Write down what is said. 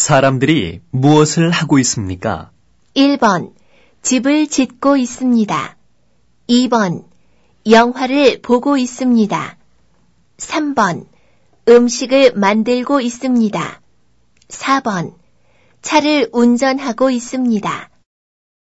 사람들이 무엇을 하고 있습니까? 1번, 집을 짓고 있습니다. 2번, 영화를 보고 있습니다. 3번, 음식을 만들고 있습니다. 4번, 차를 운전하고 있습니다.